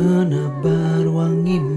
menebar wangi.